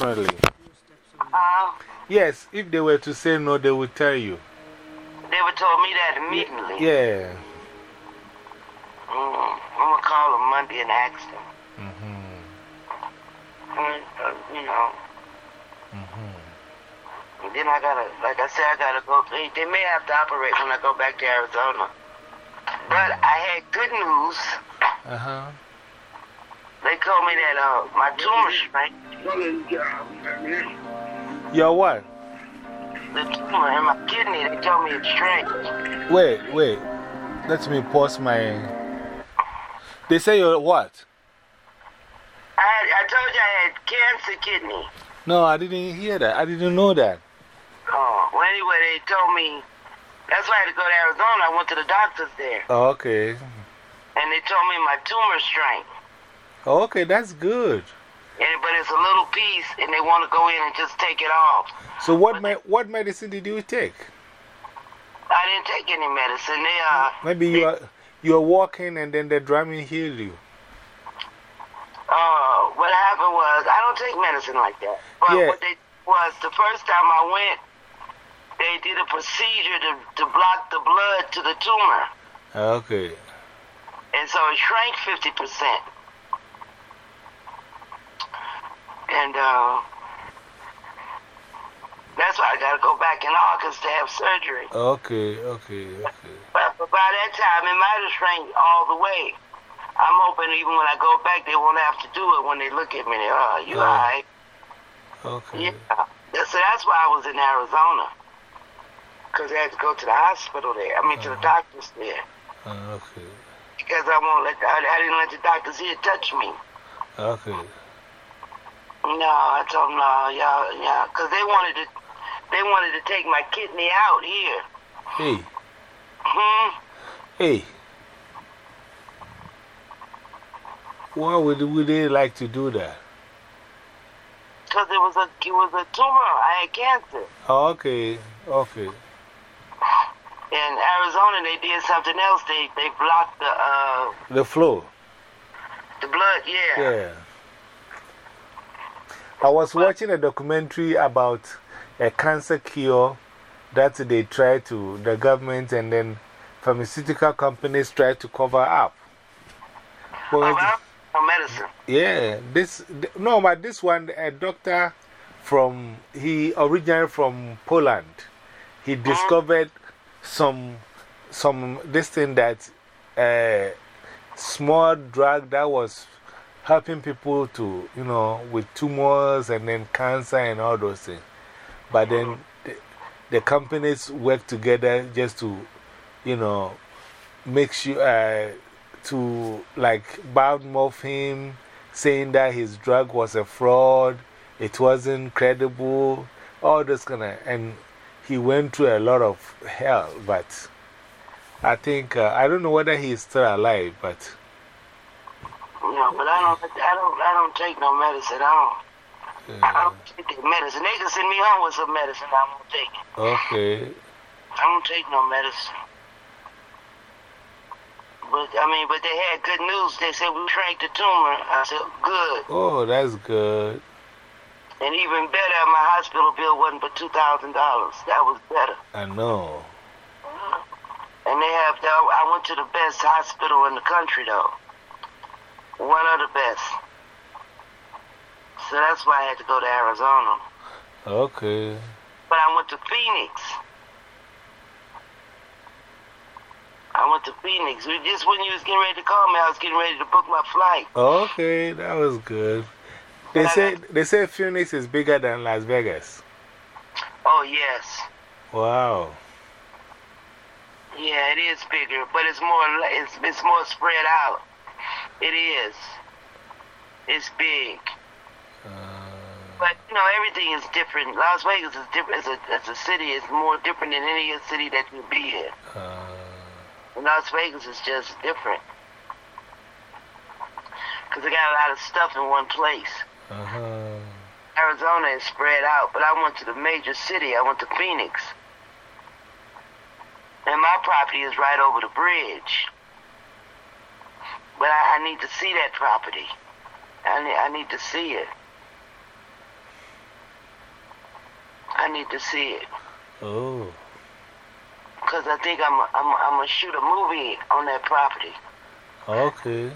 Uh, Yes, if they were to say no, they would tell you. they would told me that immediately. Yeah. Mm, I'm going to call them Monday and ask them. -hmm. Mm, uh, you know. Mm -hmm. And then I gotta, like I said, I gotta go. They, they may have to operate when I go back to Arizona. But I had good news. Uh huh. They told me that uh, my tumor shrank. Your what? The tumor in my kidney, they told me it shrank. Wait, wait. Let me pause my. They say you're what? I, had, I told you I had cancer kidney. No, I didn't hear that. I didn't know that. Oh, well, anyway, they told me. That's why I had to go to Arizona. I went to the doctors there. Oh, okay. And they told me my tumor shrank. Okay, that's good. And, but it's a little piece, and they want to go in and just take it off. So, what, me what medicine did you take? I didn't take any medicine. They, uh, Maybe you are, you are walking and then the drumming healed you. uh, what happened was, I don't take medicine like that. But Yeah. what they was, the first time I went, they did a procedure to, to block the blood to the tumor. Okay. And so it shrank 50%. And uh, that's why I got to go back in August to have surgery. Okay, okay, okay. But, but by that time, it might have shrank all the way. I'm hoping even when I go back, they won't have to do it when they look at me. They're, oh, you Oh. all right? Okay. Yeah. So that's why I was in Arizona. Because I had to go to the hospital there. I mean, to the doctors there. Uh, okay. Because I won't let the, I, I didn't let the doctors here touch me. Okay. No, I told them no, y'all, yeah, because they wanted to, they wanted to take my kidney out here. Hey, Hmm. hey. Why would, would they like to do that? Because it was a, it was a tumor. I had cancer. Oh, okay, okay. In Arizona, they did something else. They, they blocked the, uh, The flow. the blood. Yeah. Yeah. I was watching a documentary about a cancer cure that they try to, the government and then pharmaceutical companies try to cover up. Well, well, medicine. yeah, this, no, but this one, a doctor from, he originally from Poland, he discovered some, some, this thing that, uh, small drug that was helping people to, you know, with tumors and then cancer and all those things. But then the, the companies work together just to, you know, make sure uh, to like badmouth him, saying that his drug was a fraud, it wasn't credible, all this kind of. And he went through a lot of hell, but I think, uh, I don't know whether he's still alive, but. No, but I don't, I don't, I don't take no medicine. I don't. I Uh, don't take the medicine. They can send me home with some medicine. I won't take it. okay. I don't take no medicine. But I mean, but they had good news. They said we shrank the tumor. I said good, Oh, that's good. and even better, my hospital bill wasn't but two thousand dollars. That was better. I know. And they have. I went to the best hospital in the country, though. One of the best. So that's why I had to go to Arizona. Okay. But I went to Phoenix. I went to Phoenix. We- Just when you was getting ready to call me, I was getting ready to book my flight. Okay, that was good. They say, they say Phoenix is bigger than Las Vegas. Oh yes, Wow. yeah, it is bigger, but it's more it's it's more spread out. It is. It's big, Uh, but you know everything is different. Las Vegas is different as a as a city. It's more different than any other city that you be in. uh, And Las Vegas is just different because they got a lot of stuff in one place. uh -huh. Arizona is spread out, but I went to the major city. I went to Phoenix. And my property is right over the bridge. I need to see that property. I need, I need to see it. I need to see it. Oh. Because I think I'm, I'm, I'm going to shoot a movie on that property. Okay.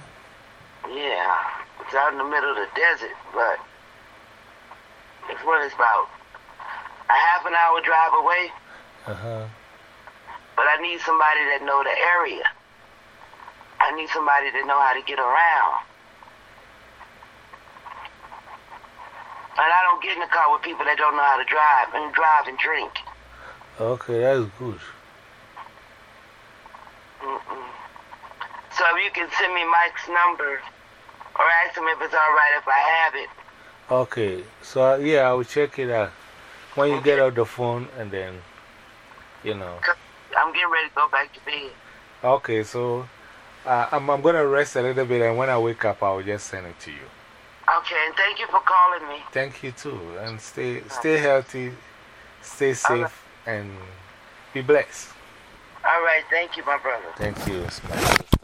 Yeah. It's out in the middle of the desert, but it's what it's about. A half an hour drive away, Uh huh. but I need somebody that know the area. I need somebody that know how to get around. And I don't get in the car with people that don't know how to drive and drive and drink. Okay, that's good. Mm-mm. So if you can send me Mike's number or ask him if it's all right if I have it. Okay, so uh, yeah, I will check it out when you get off the phone and then, you know. I'm getting ready to go back to bed. Okay, so uh, I'm, I'm going to rest a little bit and when I wake up, I will just send it to you. Okay, and thank you for calling me. Thank you too. And stay, stay healthy, stay safe, and be blessed. All right, thank you, my brother. Thank you.